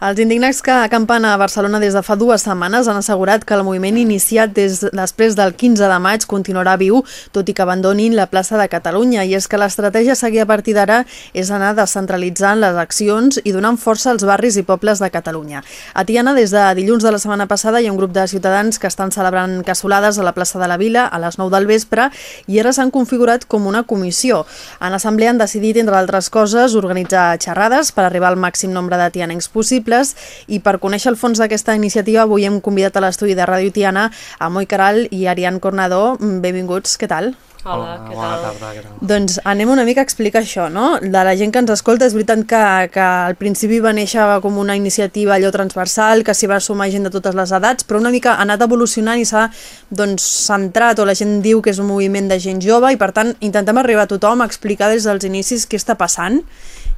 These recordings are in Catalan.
Els indignats que acampen a Barcelona des de fa dues setmanes han assegurat que el moviment iniciat des després del 15 de maig continuarà viu, tot i que abandonin la plaça de Catalunya. I és que l'estratègia a seguir a partir d'ara és anar descentralitzant les accions i donant força als barris i pobles de Catalunya. A Tiana, des de dilluns de la setmana passada, hi ha un grup de ciutadans que estan celebrant cassolades a la plaça de la Vila a les 9 del vespre i ara s'han configurat com una comissió. En assemblea han decidit, entre altres coses, organitzar xerrades per arribar al màxim nombre de tianencs possible possibles i per conèixer el fons d'aquesta iniciativa avui hem convidat a l'estudi de Ràdio Tiana a Moi Caral i Arián Cornador. Benvinguts, què tal? Hola, què bona tal? tarda, què tal? Doncs anem una mica a explicar això, no? De la gent que ens escolta, és veritat que, que al principi va néixer com una iniciativa allò transversal, que s'hi va sumar gent de totes les edats, però una mica ha anat evolucionant i s'ha doncs, centrat, o la gent diu que és un moviment de gent jove, i per tant intentem arribar a tothom a explicar des dels inicis què està passant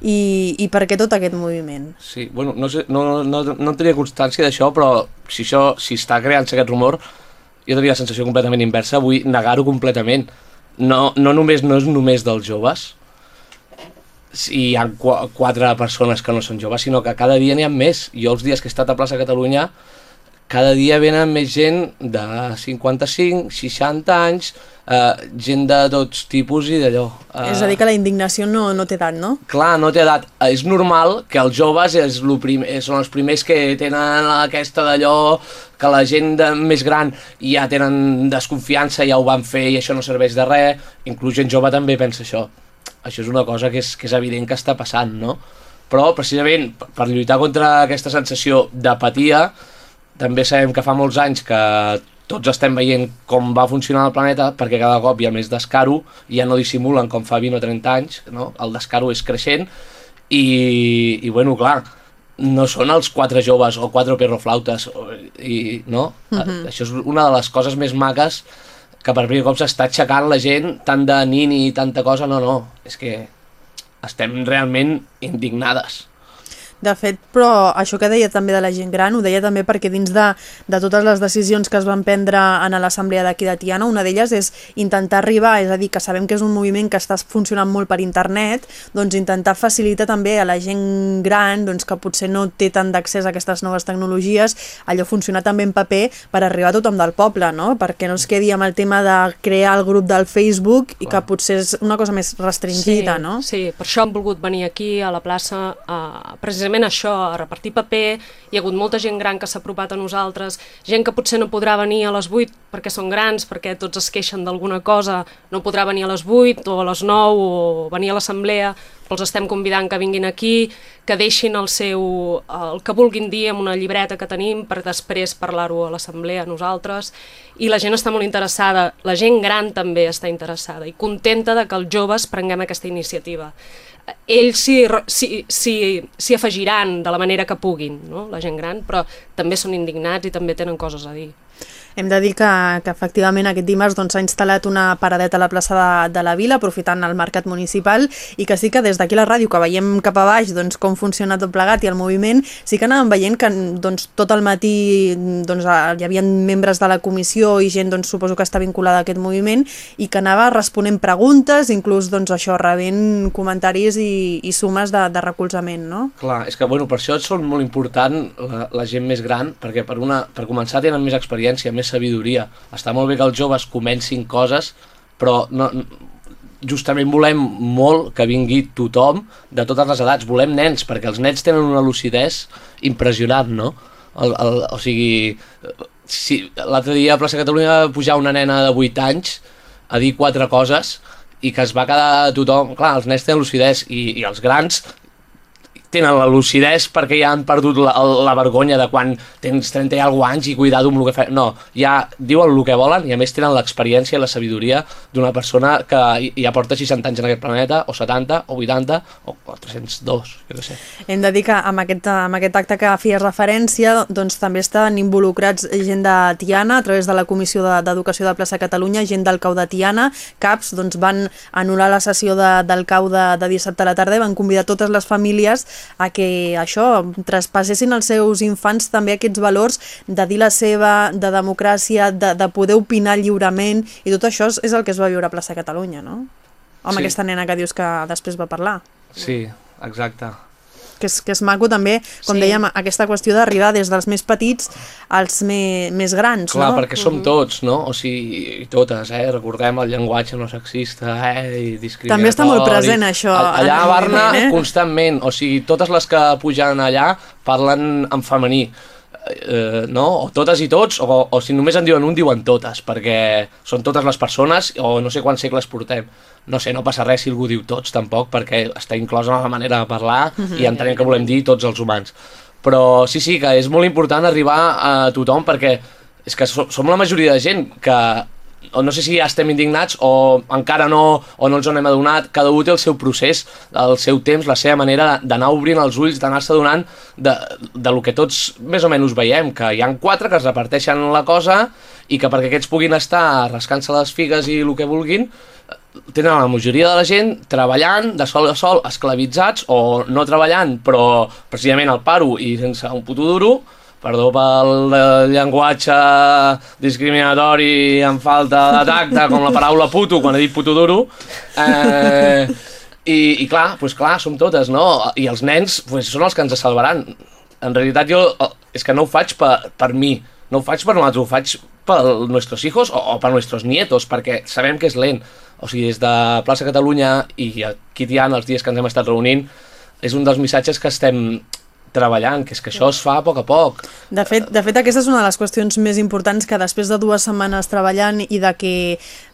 i, i per què tot aquest moviment. Sí, bueno, no, sé, no, no, no en tenia constància d'això, però si això si està creant-se aquest rumor, jo tenia la sensació completament inversa, vull negar-ho completament. No, no només no és només dels joves, si hi ha qu quatre persones que no són joves, sinó que cada dia n'hi ha més. Jo els dies que he estat a plaça Catalunya, cada dia venen més gent de 55, 60 anys, eh, gent de tots tipus i d'allò. Eh, És a dir, que la indignació no, no té edat, no? Clar, no té edat. És normal que els joves és lo prim són els primers que tenen aquesta d'allò que la gent de, més gran ja tenen desconfiança, ja ho van fer i això no serveix de res. Inclús gent jove també pensa això. Això és una cosa que és, que és evident que està passant, no? Però precisament per lluitar contra aquesta sensació d'apatia, també sabem que fa molts anys que tots estem veient com va funcionar el planeta perquè cada cop hi ha més descaro i ja no dissimulen com fa 20 o 30 anys no? el descaro és creixent i, i bueno, clar no són els quatre joves o quatre perroflautes i, no? Uh -huh. això és una de les coses més maques que per primer cop s'està aixecant la gent tant de nini i tanta cosa, no, no és que estem realment indignades De fet, però això que deia també de la gent gran, ho deia també perquè dins de, de totes les decisions que es van prendre en l'assemblea d'aquí de Tiana, una d'elles és intentar arribar, és a dir, que sabem que és un moviment que està funcionant molt per internet, doncs intentar facilitar també a la gent gran, doncs que potser no té tant d'accés a aquestes noves tecnologies, allò funcionar també en paper per arribar a tothom del poble, no? Perquè no es quedi amb el tema de crear el grup del Facebook i que potser és una cosa més restringida, sí, no? Sí, per això hem volgut venir aquí a la plaça a, precisament això, a repartir paper. Hi ha hagut molta gent gran que s'ha apropat a nosaltres, gent que potser no podrà venir a les 8 perquè són grans, perquè tots es queixen d'alguna cosa, no podrà venir a les 8 o a les 9 o venir a l'assemblea, els estem convidant que vinguin aquí, que deixin el seu, el que vulguin dir amb una llibreta que tenim per després parlar-ho a l'assemblea nosaltres i la gent està molt interessada, la gent gran també està interessada i contenta de que els joves prenguem aquesta iniciativa ells s'hi afegiran de la manera que puguin, no? la gent gran, però també són indignats i també tenen coses a dir. Hem de dir que, que efectivament aquest dimarts doncs, s'ha instal·lat una paradeta a la plaça de, de la Vila, aprofitant el mercat municipal, i que sí que des d'aquí la ràdio, que veiem cap a baix doncs, com funciona tot plegat i el moviment, sí que anàvem veient que doncs, tot el matí doncs, hi havia membres de la comissió i gent, doncs, suposo que està vinculada a aquest moviment, i que anava responent preguntes, inclús doncs, això rebent comentaris i, i sumes de, de recolzament, no? Clar, és que bueno, per això són molt important la, la gent més gran, perquè per, una, per començar tenen més experiència, més sabidoria. Està molt bé que els joves comencin coses, però no, justament volem molt que vingui tothom de totes les edats. Volem nens, perquè els nens tenen una lucidesa impressionant, no? El, el, o sigui, si, l'altre dia a Plaça Catalunya va pujar una nena de 8 anys a dir quatre coses i que es va quedar tothom... Clar, els nens tenen lucidesa i, i els grans tenen la lucidesa perquè ja han perdut la, la vergonya de quan tens 30 i alguna anys i cuidado amb el que fa... No, ja diuen el que volen i a més tenen l'experiència i la sabidoria d'una persona que ja porta 60 anys en aquest planeta, o 70, o 80, o, o 302, jo què sé. Hem de dir que amb aquest, amb aquest acte que feies referència doncs, també estan involucrats gent de Tiana a través de la Comissió de- d'Educació de, Plaça Catalunya, gent del CAU de Tiana, CAPS, doncs van anul·lar la sessió de, del CAU de, de dissabte a la tarda i van convidar totes les famílies a que això, traspassessin als seus infants també aquests valors de dir la seva, de democràcia, de, de poder opinar lliurement i tot això és, és el que es va viure a Plaça Catalunya, no? Amb Sí. aquesta nena que dius que després va parlar. Sí, exacte. Que és, que és maco també, com Sí. dèiem, aquesta qüestió d'arribar des dels més petits als me, més grans, Clar, no? perquè som tots, no? O sigui, i totes, eh? Recordem el llenguatge no sexista, eh? I discriminatori. També està molt present, això, Allà a Barna, eh? constantment. O sigui, totes les que pugen allà parlen en femení. Eh, no? O totes i tots, o, o si només en diuen un, diuen totes, perquè són totes les persones, o no sé quants segles portem. No sé, no passa res si algú diu tots, tampoc, perquè està inclosa en la manera de parlar i entenem que volem dir tots els humans. Però sí, sí, que és molt important arribar a tothom perquè és que so- som la majoria de gent que o no sé si ja estem indignats o encara no, o no ens en hem adonat, cada un té el seu procés, el seu temps, la seva manera d'anar obrint els ulls, d'anar-se donant de, de lo que tots més o menys veiem, que hi han quatre que es reparteixen la cosa i que perquè aquests puguin estar rascant-se les figues i el que vulguin, tenen la majoria de la gent treballant de sol a sol, esclavitzats o no treballant, però precisament al paro i sense un puto duro, perdó pel eh, llenguatge discriminatori en falta de tacte, com la paraula puto quan he dit puto duro, eh, i, i clar, pues clar, som totes, no? I els nens pues, són els que ens salvaran. En realitat jo eh, és que no ho faig per, per mi, no ho faig per nosaltres, ho faig per nostres hijos o, o per nostres nietos, perquè sabem que és lent. O sigui, des de Plaça Catalunya i aquí Tiana, els dies que ens hem estat reunint, és un dels missatges que estem treballant, que és que això es fa a poc a poc. De fet, de fet, aquesta és una de les qüestions més importants que després de dues setmanes treballant i de que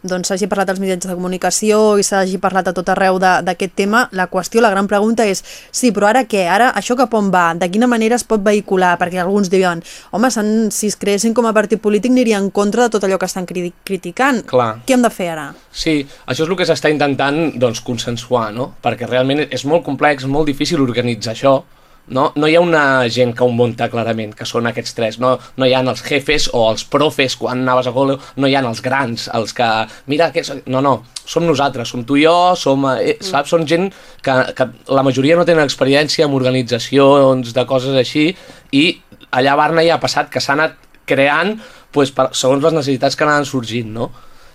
doncs, s'hagi parlat als mitjans de comunicació i s'hagi parlat a tot arreu d'aquest tema, la qüestió, la gran pregunta és sí, però ara què? Ara això cap on va? De quina manera es pot vehicular? Perquè alguns diuen, home, si es creessin com a partit polític aniria en contra de tot allò que estan cri criticant. Clar. Què hem de fer ara? Sí, això és el que s'està intentant doncs, consensuar, no? Perquè realment és molt complex, molt difícil organitzar això, no? no hi ha una gent que ho munta clarament, que són aquests tres, no, no hi ha els jefes o els profes quan anaves a col·le, no hi ha els grans, els que, mira, que... no, no, som nosaltres, som tu i jo, som, eh, saps, són gent que, que la majoria no tenen experiència en organitzacions de coses així i allà a Barna ja ha passat que s'ha anat creant pues, per, segons les necessitats que anaven sorgint, no?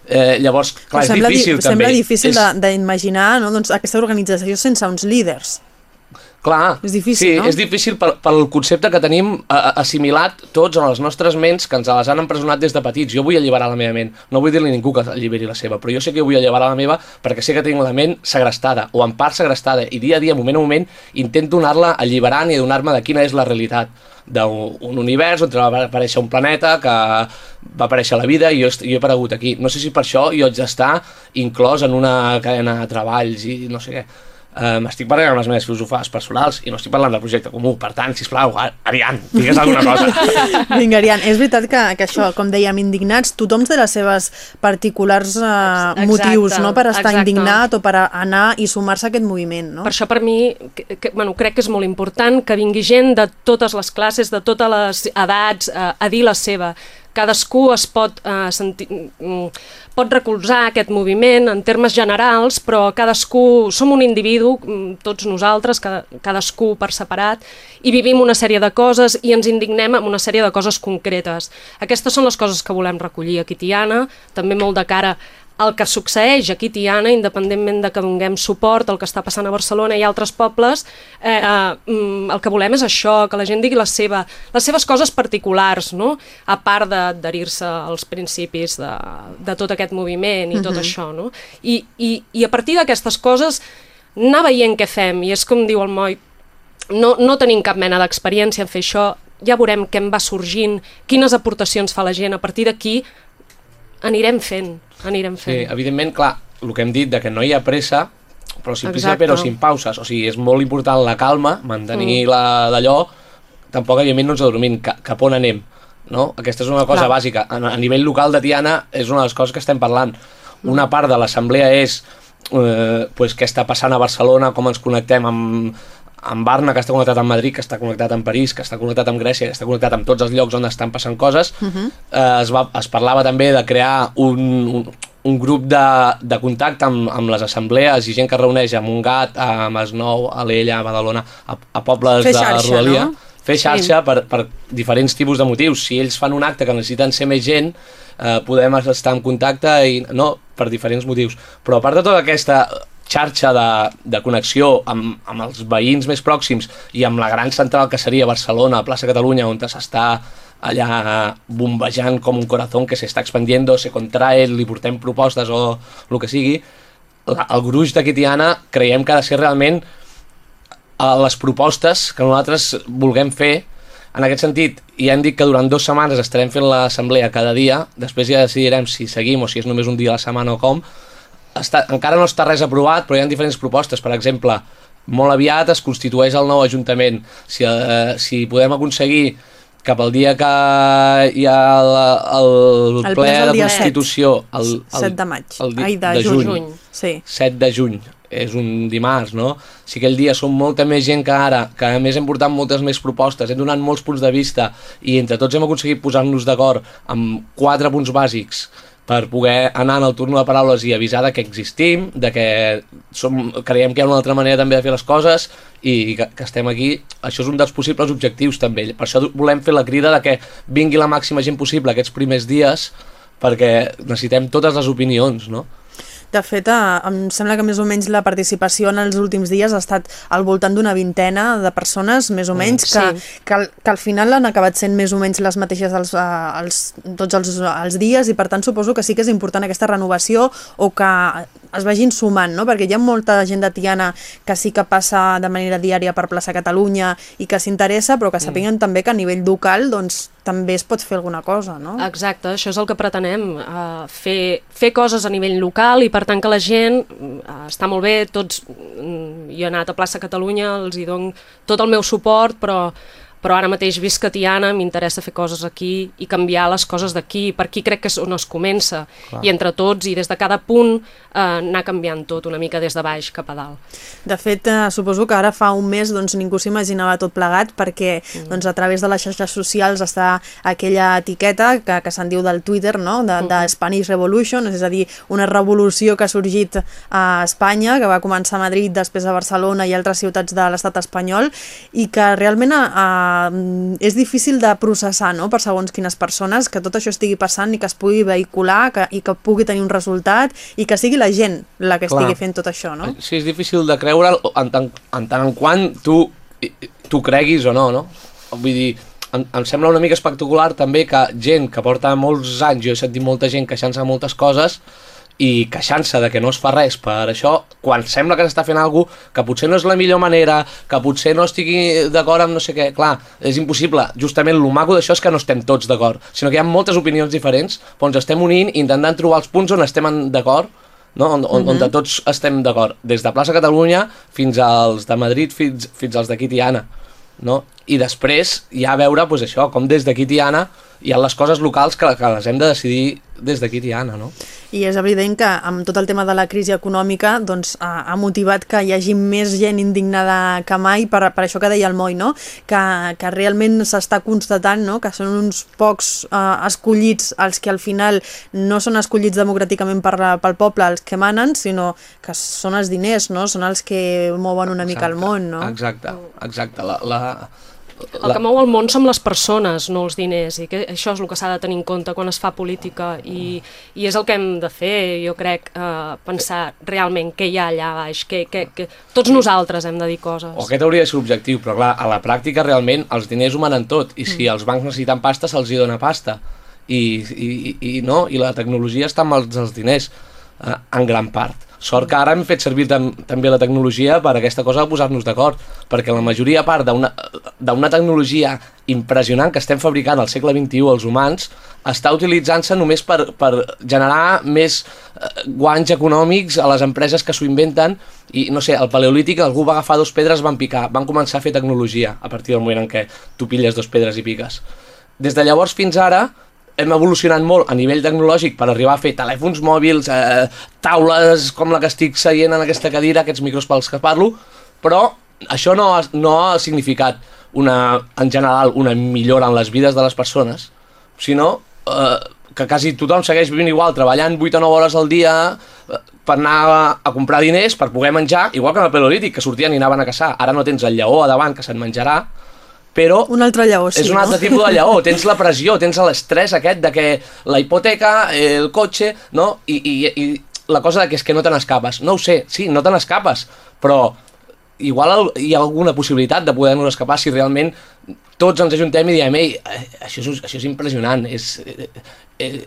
Eh, llavors, clar, és sembla, di- difícil també. sembla difícil és... de- d'imaginar no? doncs, aquesta organització sense uns líders. Clar, És difícil, sí, no? és difícil pel, pel concepte que tenim a, a- assimilat tots a les nostres ments que ens les han empresonat des de petits. Jo vull alliberar la meva ment, no vull dir-li ningú que alliberi la seva, però jo sé que vull alliberar la meva perquè sé que tinc la ment segrestada, o en part segrestada, i dia a dia, moment a moment, intento anar-la alliberant i adonar-me de quina és la realitat d'un un univers on va aparèixer un planeta que va aparèixer la vida i jo, jo he aparegut aquí. No sé si per això jo haig d'estar inclòs en una cadena de treballs i no sé què. Um, estic parlant amb les meves filosofes personals i no estic parlant del projecte comú. Per tant, sisplau, Ar- Arián, digues alguna cosa. Vinga, Arián, és veritat que, que això, com dèiem, indignats, tothom té les seves particulars uh, Exacte, motius no? per estar exacte. indignat o per anar i sumar-se a aquest moviment. No? Per això per mi que, que, bueno, crec que és molt important que vingui gent de totes les classes, de totes les edats, eh, a dir la seva. Cadascú es pot, eh, sentir, mm, pot recolzar aquest moviment en termes generals, però cadascú, som un individu, mm, tots nosaltres, cada, cadascú per separat, i vivim una sèrie de coses i ens indignem amb una sèrie de coses concretes. Aquestes són les coses que volem recollir aquí Tiana, també molt de cara el que succeeix aquí Tiana, independentment de que donem suport al que està passant a Barcelona i altres pobles, eh, eh, mm, el que volem és això, que la gent digui la seva, les seves coses particulars, no? a part d'adherir-se als principis de, de tot aquest moviment i tot això. No? I, i, I a partir d'aquestes coses anar veient què fem, i és com diu el Moi, no, no tenim cap mena d'experiència en fer això, ja veurem què en va sorgint, quines aportacions fa la gent, a partir d'aquí anirem fent, anirem Sí, fent. evidentment, clar, el que hem dit de que no hi ha pressa, però prisa Exacte. però sin pauses. O sigui, és molt important la calma, mantenir mm. la d'allò, tampoc evidentment no ens adormim, ca, cap on anem. No? Aquesta és una cosa Clar. bàsica. A, a nivell local de Tiana és una de les coses que estem parlant. Una part de l'assemblea és eh, pues, què està passant a Barcelona, com ens connectem amb, amb Barna, que està connectat amb Madrid, que està connectat amb París, que està connectat amb Grècia, que està connectat amb tots els llocs on estan passant coses. Uh -huh. eh, es, va, es parlava també de crear un, un, un grup de, de contacte amb, amb les assemblees i gent que es reuneix a Montgat, a Masnou, a l'Ella, a Badalona, a, a pobles Fer de xarxa, Rodalia. no? Fer xarxa per, per diferents tipus de motius. Si ells fan un acte que necessiten ser més gent, eh, podem estar en contacte i no per diferents motius. Però a part de tota aquesta xarxa de, de connexió amb, amb els veïns més pròxims i amb la gran central que seria Barcelona, plaça Catalunya, on s'està allà bombejant com un corazón que s'està expandiendo, se contrae, li portem propostes o el que sigui, la, el gruix de Kitiana creiem que ha de ser realment a les propostes que nosaltres vulguem fer en aquest sentit, ja hem dit que durant dues setmanes estarem fent l'assemblea cada dia, després ja decidirem si seguim o si és només un dia a la setmana o com. Està, encara no està res aprovat, però hi ha diferents propostes. Per exemple, molt aviat es constitueix el nou Ajuntament. Si, eh, si podem aconseguir cap al dia que hi ha el, el, El ple el de Constitució, el, el, 7 de maig. el di- Ai, de, de juny. juny. Sí. 7 de juny, és un dimarts, no? Si aquell dia som molta més gent que ara, que a més hem portat moltes més propostes, hem donat molts punts de vista i entre tots hem aconseguit posar-nos d'acord amb quatre punts bàsics per poder anar en el turno de paraules i avisar de que existim, de que som, creiem que hi ha una altra manera també de fer les coses i que, que estem aquí. Això és un dels possibles objectius també. Per això volem fer la crida de que vingui la màxima gent possible aquests primers dies perquè necessitem totes les opinions, no? De fet, eh, em sembla que més o menys la participació en els últims dies ha estat al voltant d'una vintena de persones, més o menys, que, sí. que, al- que al final han acabat sent més o menys les mateixes els, eh, els, tots els, els dies i per tant suposo que sí que és important aquesta renovació o que es vagin sumant, no? perquè hi ha molta gent de Tiana que sí que passa de manera diària per plaça Catalunya i que s'interessa, però que sapiguen també que a nivell local doncs, també es pot fer alguna cosa, no? Exacte, això és el que pretenem, uh, fer, fer coses a nivell local i per tant que la gent, uh, està molt bé, tots, mm, jo he anat a plaça Catalunya, els hi dono tot el meu suport, però però ara mateix visc a Tiana, m'interessa fer coses aquí i canviar les coses d'aquí, per aquí crec que és on es comença, Clar. i entre tots i des de cada punt eh, anar canviant tot una mica des de baix cap a dalt. De fet, eh, suposo que ara fa un mes doncs, ningú s'imaginava tot plegat perquè Mm. doncs, a través de les xarxes socials està aquella etiqueta que, que se'n diu del Twitter, no? de, de Mm-hmm. Spanish Revolution, és a dir, una revolució que ha sorgit a Espanya, que va començar a Madrid, després a Barcelona i altres ciutats de l'estat espanyol, i que realment eh, és difícil de processar no? per segons quines persones, que tot això estigui passant i que es pugui vehicular que, i que pugui tenir un resultat i que sigui la gent la que Clar. estigui fent tot això, no? Sí, és difícil de creure en tant en, tant en quant tu tu creguis o no, no? Vull dir, em, em sembla una mica espectacular també que gent que porta molts anys, jo he sentit molta gent queixant-se de moltes coses i queixant-se de que no es fa res per això, quan sembla que s'està fent alguna que potser no és la millor manera, que potser no estigui d'acord amb no sé què, clar, és impossible. Justament el maco d'això és que no estem tots d'acord, sinó que hi ha moltes opinions diferents, però ens estem unint intentant trobar els punts on estem d'acord no? on, on, on de tots estem d'acord, des de plaça Catalunya fins als de Madrid, fins, fins als d'aquí Tiana. No? I després ja veure pues, això, com des d'aquí Tiana hi ha les coses locals que, que les hem de decidir des d'aquí Tiana. No? I és evident que amb tot el tema de la crisi econòmica doncs, ha, ha motivat que hi hagi més gent indignada que mai per, per això que deia el Moi, no? que, que realment s'està constatant no? que són uns pocs eh, escollits els que al final no són escollits democràticament per, la- pel poble els que manen, sinó que són els diners, no? són els que mouen una mica el món. No? Exacte, exacte. La, la, El que mou el món són les persones, no els diners, i que això és el que s'ha de tenir en compte quan es fa política, i, i és el que hem de fer, jo crec, eh, pensar realment què hi ha allà baix, que, que, que tots nosaltres hem de dir coses. O aquest hauria de ser l'objectiu, però clar, a la pràctica realment els diners ho manen tot, i si els bancs necessiten pasta, se'ls hi dona pasta. I, i, i, i no, i la tecnologia està amb els, els diners, eh, en gran part. Sort que ara hem fet servir tam també la tecnologia per aquesta cosa de posar-nos d'acord, perquè la majoria part d'una tecnologia impressionant que estem fabricant al segle XXI els humans està utilitzant-se només per, per generar més eh, guanys econòmics a les empreses que s'ho inventen i no sé, al paleolític algú va agafar dos pedres, van picar, van començar a fer tecnologia a partir del moment en què tu pilles dos pedres i piques. Des de llavors fins ara hem evolucionat molt a nivell tecnològic per arribar a fer telèfons mòbils, eh, taules com la que estic seient en aquesta cadira, aquests micros pels que parlo, però això no ha, no ha significat una, en general una millora en les vides de les persones, sinó eh, que quasi tothom segueix vivint igual, treballant 8 o 9 hores al dia eh, per anar a, a comprar diners, per poder menjar, igual que en el paleolític, que sortien i anaven a caçar. Ara no tens el lleó a davant que se'n menjarà, però Un altre lleó, sí, és un no? altre tipus de lleó, tens la pressió, tens l'estrès aquest de que la hipoteca, el cotxe, no? I, i, i la cosa de que és que no te n'escapes. No ho sé, sí, no te n'escapes, però igual hi ha alguna possibilitat de poder-nos escapar si realment tots ens ajuntem i diem ei, eh, això és, això és impressionant, és, eh, eh,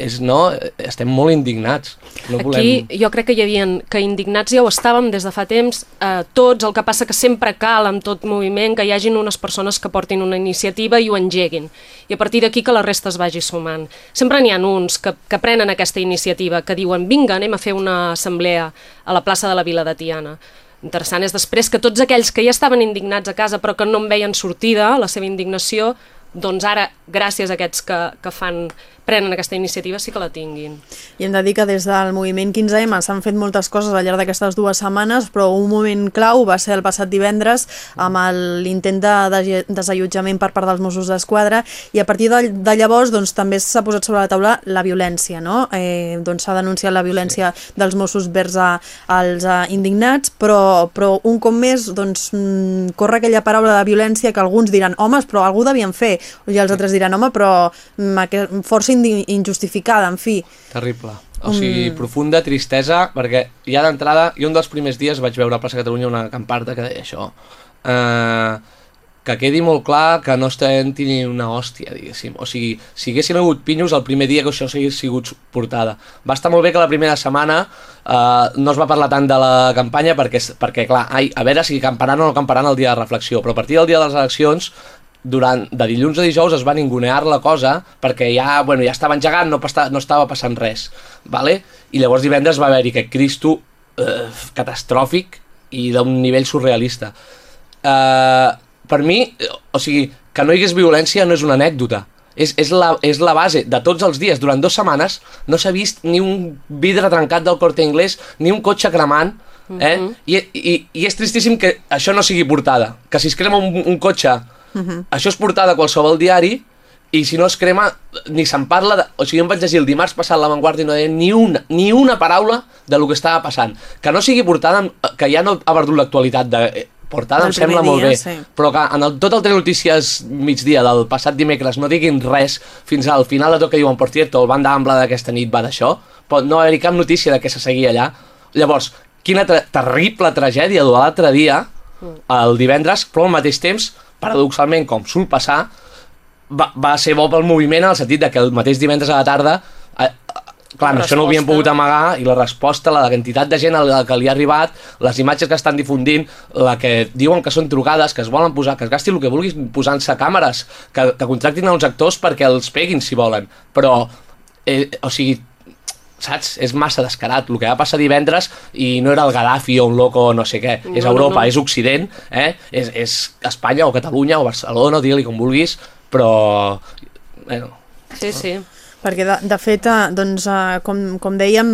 és, no, estem molt indignats. No volem... Aquí jo crec que hi havia que indignats ja ho estàvem des de fa temps, eh, tots, el que passa que sempre cal amb tot moviment que hi hagin unes persones que portin una iniciativa i ho engeguin. I a partir d'aquí que la resta es vagi sumant. Sempre n'hi ha uns que, que prenen aquesta iniciativa, que diuen vinga, anem a fer una assemblea a la plaça de la Vila de Tiana Interessant és després que tots aquells que ja estaven indignats a casa però que no en veien sortida, la seva indignació, doncs ara, gràcies a aquests que, que fan prenen aquesta iniciativa sí que la tinguin. I hem de dir que des del moviment 15M s'han fet moltes coses al llarg d'aquestes dues setmanes, però un moment clau va ser el passat divendres amb l'intent de desallotjament per part dels Mossos d'Esquadra i a partir de, de llavors doncs, també s'ha posat sobre la taula la violència. No? Eh, doncs s'ha denunciat la violència sí. dels Mossos vers a, als a indignats, però, però un cop més doncs, mm, corre aquella paraula de violència que alguns diran homes, però algú devien fer, i els altres diran home, però mm, força injustificada, en fi. Terrible. O sigui, mm. profunda tristesa, perquè ja d'entrada, jo un dels primers dies vaig veure a Plaça Catalunya una camparta que deia això. Eh, que quedi molt clar que no estem ni una hòstia, diguéssim. O sigui, si haguessin hagut pinyos el primer dia que això s'hagués sigut portada. Va estar molt bé que la primera setmana eh, no es va parlar tant de la campanya perquè, perquè clar, ai, a veure si camparan o no camparan el dia de reflexió, però a partir del dia de les eleccions durant, de dilluns a dijous es va ningunear la cosa perquè ja, bueno, ja estava engegant, no, pasta, no estava passant res. Vale? I llavors divendres va haver-hi aquest Cristo eh, catastròfic i d'un nivell surrealista. Eh, per mi, o sigui, que no hi hagués violència no és una anècdota. És, és, la, és la base de tots els dies. Durant dues setmanes no s'ha vist ni un vidre trencat del corte inglès, ni un cotxe cremant, eh? Uh -huh. I, i, I és tristíssim que això no sigui portada. Que si es crema un, un cotxe Uh -huh. Això és portada a qualsevol diari i si no es crema ni se'n parla de... o sigui, em vaig llegir el dimarts passat la Vanguardia i no deia ni una, ni una paraula de lo que estava passant que no sigui portada, que ja no ha perdut l'actualitat de eh, portada em sembla dia, molt bé sí. però que en el, tot el Telenotícies migdia del passat dimecres no diguin res fins al final de tot que diuen per cierto, el banda ampla d'aquesta nit va d'això però no haver-hi cap notícia de què se seguia allà llavors, quina ter terrible tragèdia de l'altre dia mm. el divendres, però al mateix temps paradoxalment, com sol passar, va, va ser bo pel moviment en el sentit de que el mateix divendres a la tarda eh, clar, no, això no ho havien pogut amagar i la resposta, la quantitat de gent a la que li ha arribat, les imatges que estan difundint, la que diuen que són trucades, que es volen posar, que es gasti el que vulguis posant-se càmeres, que, que contractin a uns actors perquè els peguin si volen, però eh, o sigui, saps? És massa descarat. El que va passar divendres i no era el Gaddafi o un loco o no sé què. No, és Europa, no, no. és Occident, eh? és, és Espanya o Catalunya o Barcelona, digue-li com vulguis, però... Bueno, sí, sí. Perquè, de, de fet, eh, doncs, eh, com, com dèiem,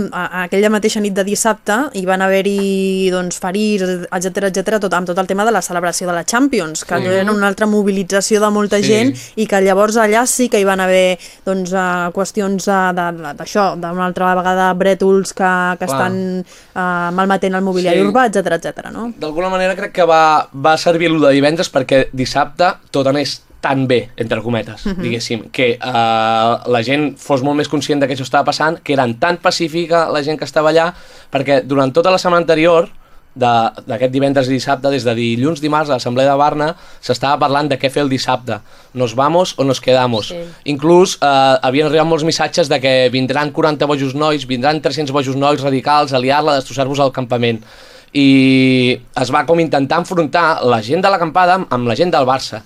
aquella mateixa nit de dissabte hi van haver-hi doncs, ferits, etc etc tot, amb tot el tema de la celebració de la Champions, que sí. era una altra mobilització de molta sí. gent i que llavors allà sí que hi van haver doncs, uh, qüestions d'això, d'una altra vegada brètols que, que estan uh, malmetent el mobiliari sí. urbà, etc etc. no? D'alguna manera crec que va, va servir el de divendres perquè dissabte tot anés tan bé, entre cometes, uh mhm. -huh. diguéssim, que uh, la gent fos molt més conscient de que això estava passant, que eren tan pacífica la gent que estava allà, perquè durant tota la setmana anterior, d'aquest divendres i dissabte, des de dilluns, dimarts, a l'Assemblea de Barna, s'estava parlant de què fer el dissabte. Nos vamos o nos quedamos. Sí. Inclús eh, havien arribat molts missatges de que vindran 40 bojos nois, vindran 300 bojos nois radicals a liar-la, a destrossar-vos al campament. I es va com intentar enfrontar la gent de l'acampada amb la gent del Barça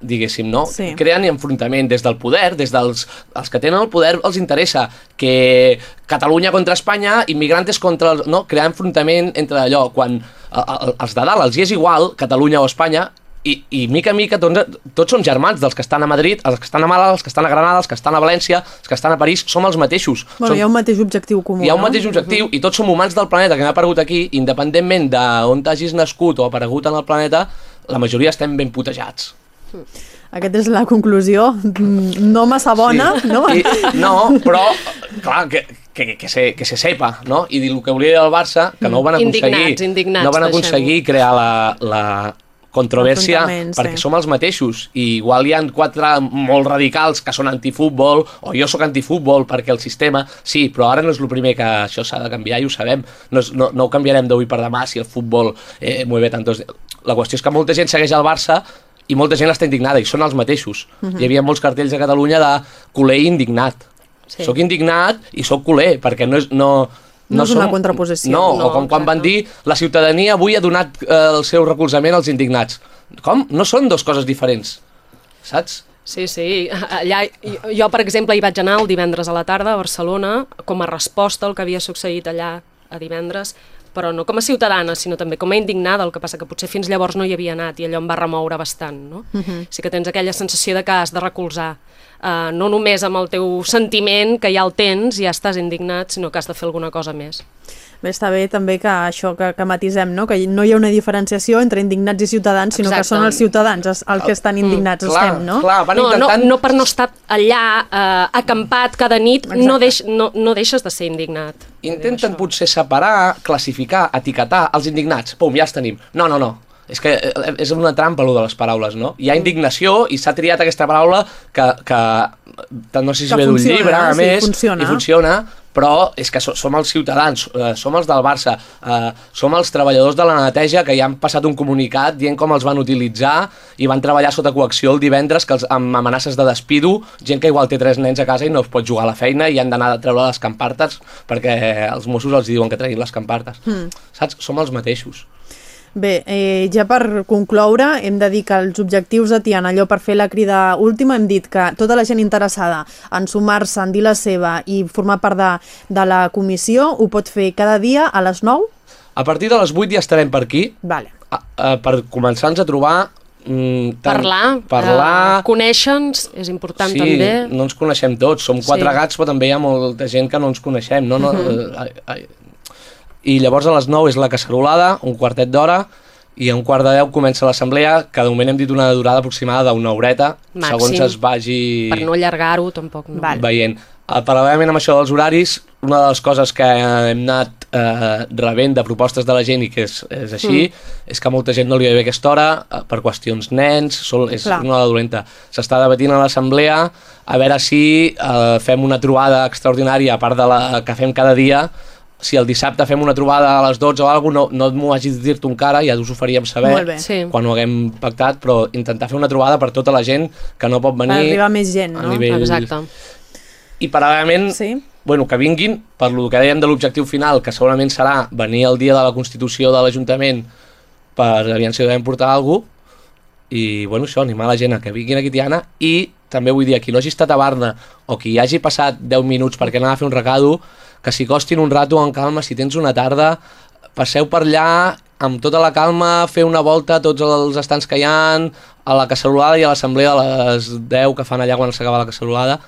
diguéssim, no? Sí. Creen enfrontament des del poder, des dels els que tenen el poder els interessa que Catalunya contra Espanya, immigrantes contra... El, no? Crear enfrontament entre allò, quan els de dalt els hi és igual, Catalunya o Espanya, i, i mica en mica tots, tots som germans dels que estan a Madrid, els que estan a Màlaga, els que estan a Granada, els que estan a València, els que estan a París, som els mateixos. Bueno, som... hi ha un mateix objectiu comú, Hi ha un mateix no? objectiu -huh. i tots som humans del planeta que hem aparegut aquí, independentment d'on t'hagis nascut o aparegut en el planeta, la majoria estem ben putejats. Mm. Aquesta és la conclusió, no massa bona, sí. no? I, no, però, clar, que, que, que, se, que se sepa, no? I dir el que volia dir el Barça, que no ho van aconseguir, indignats, indignats, no van aconseguir crear la, la controvèrsia perquè sí. som els mateixos i igual hi han quatre molt radicals que són antifutbol o jo sóc antifutbol perquè el sistema sí, però ara no és el primer que això s'ha de canviar i ho sabem, no, és, no, no ho canviarem d'avui per demà si el futbol eh, mueve tantos... La qüestió és que molta gent segueix el Barça i molta gent està indignada i són els mateixos. Uh -huh. Hi havia molts cartells a Catalunya de culer indignat. Sí. Soc indignat i sóc culer, perquè no és... No, No és una som- contraposició. No, No, o com quan van dir la ciutadania avui ha donat eh, el seu recolzament als indignats. Com? No són dues coses diferents. Saps? Sí, sí. Allà, jo, per exemple, hi vaig anar el divendres a la tarda a Barcelona com a resposta al que havia succeït allà a divendres, però no com a ciutadana, sinó també com a indignada, el que passa que potser fins llavors no hi havia anat i allò em va remoure bastant, no? Uh -huh. Sí que tens aquella sensació de que has de recolzar, uh, no només amb el teu sentiment, que ja el tens, ja estàs indignat, sinó que has de fer alguna cosa més. Bé, està bé també que això que, que matisem, no? que no hi ha una diferenciació entre indignats i ciutadans, sinó que Exacte. són els ciutadans els, els que estan indignats, Mm, clar, estem, no? clar, van no, intentant... no, no per no estar allà eh, acampat cada nit, no, deix, no, no deixes de ser indignat. Intenten potser separar, classificar, etiquetar els indignats. Pum, ja els tenim. No, no, no. És que eh, és una trampa, allò de les paraules, no? Hi ha indignació i s'ha triat aquesta paraula que, que no sé si Que ve d'un llibre, a sí, més, funciona. i funciona, però és que so, som els ciutadans, eh, som els del Barça, eh, som els treballadors de la neteja que ja han passat un comunicat dient com els van utilitzar i van treballar sota coacció el divendres que els, amb amenaces de despido, gent que igual té tres nens a casa i no es pot jugar a la feina i han d'anar a treure les campartes perquè els Mossos els diuen que treguin les campartes. Mm. Saps? Som els mateixos. Bé, eh, ja per concloure, hem de dir que els objectius de Tiana, allò per fer la crida última, hem dit que tota la gent interessada en sumar-se, en dir la seva i formar part de, de la comissió, ho pot fer cada dia a les 9? A partir de les 8 ja estarem per aquí Vale. a, a, per començar-nos a trobar mm, tant- Parlar, parlar eh, conèixer-nos, és important sí, també. no ens coneixem tots, som quatre Sí. gats, però també hi ha molta gent que no ens coneixem, no? no uh ai, ai. I llavors a les 9 és la cacerolada, un quartet d'hora, i a un quart de 10 comença l'assemblea, que de moment hem dit una durada aproximada d'una horeta, Màxim. segons es vagi Per no allargar-ho, tampoc. No. Val. veient. Eh, Paral·lelament amb això dels horaris, una de les coses que hem anat eh, rebent de propostes de la gent i que és, és així, mm. és que molta gent no li ve bé aquesta hora eh, per qüestions nens, sol, és Clar. una hora dolenta. S'està debatint a l'assemblea a veure si eh, fem una trobada extraordinària, a part de la que fem cada dia, si el dissabte fem una trobada a les 12 o alguna cosa, no, no m'ho hagis de dir-te encara, ja us ho faríem saber. Sí. quan ho haguem pactat, però intentar fer una trobada per tota la gent que no pot Per venir arribar més gent, a no? nivell Exacte. i paral·lelament, Sí. bueno, que vinguin per lo que dèiem de l'objectiu final, que segurament serà venir el dia de la Constitució de l'Ajuntament per aviam si devem portar alguna cosa, i bueno, això, animar la gent a que vinguin aquí a Tiana i també vull dir, a qui no hagi estat a Barna o qui hagi passat 10 minuts perquè anava a fer un recado, que s'hi costin un rato en calma, si tens una tarda, passeu per allà amb tota la calma, fer una volta a tots els estants que hi han, a la cacerolada i a l'assemblea de les 10 que fan allà quan s'acaba la cacerolada,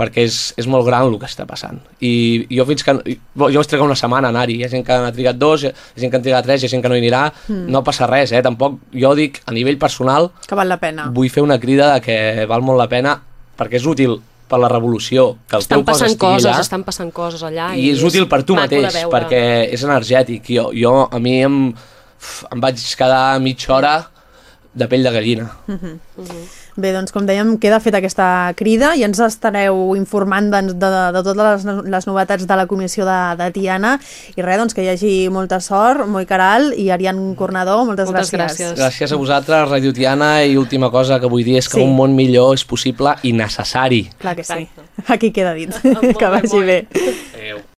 perquè és, és molt gran el que està passant. I jo fins que... Jo vaig trigar una setmana a anar-hi, hi ha gent que n'ha trigat dos, hi ha gent que en trigat tres, hi ha gent que no hi anirà, mm. no passa res, eh? Tampoc, jo dic, a nivell personal, Que val la pena. vull fer una crida de que val molt la pena, perquè és útil per la revolució, que el Estan teu cos estigui coses, allà, estan passant coses allà. i és útil per tu mateix, perquè és energètic. Jo, jo a mi em, em vaig quedar mitja hora de pell de gallina. Bé, doncs com dèiem, queda feta aquesta crida i ens estareu informant de, de, de totes les, les novetats de la comissió de, de Tiana i res, doncs que hi hagi molta sort, Moi Caral i Arián Cornador, moltes, Moltes gràcies. gràcies. Gràcies a vosaltres, Radio Tiana, i última cosa que vull dir és que Sí. un món millor és possible i necessari. Clar que sí. Exacte. Aquí queda dit. Molt que vagi bé. Adéu.